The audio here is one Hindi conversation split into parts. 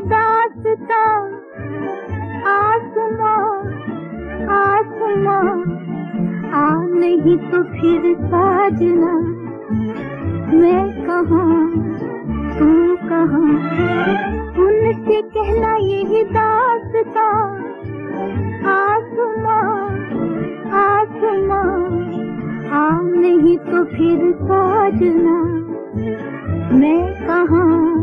दासता, आसमां आसमां। आ नहीं तो फिर साजना, मैं कहा, तू कहाँ? उनसे कहना यही दासता, आसमां आसमां। आ नहीं तो फिर साजना, मैं कहाँ?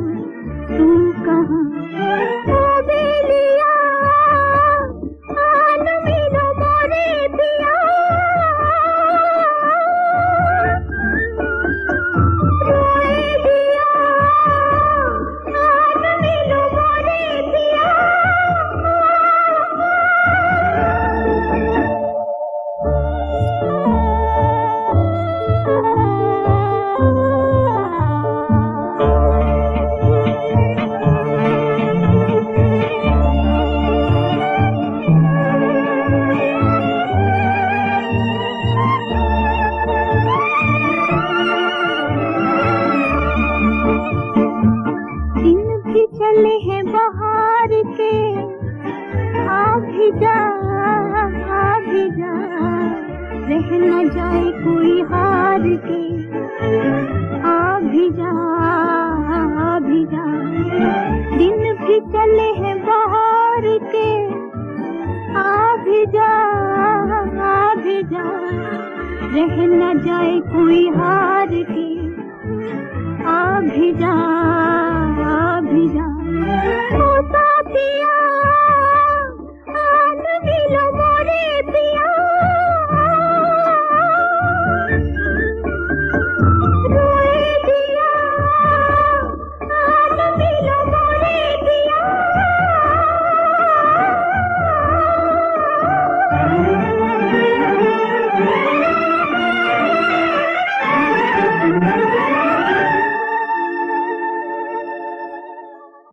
जा रह न जाए कोई हार के। आ भी जा जा। दिन भी चले हैं बाहर के। आ भी जा आ भी जा। रह न जाए कोई हार के। जा।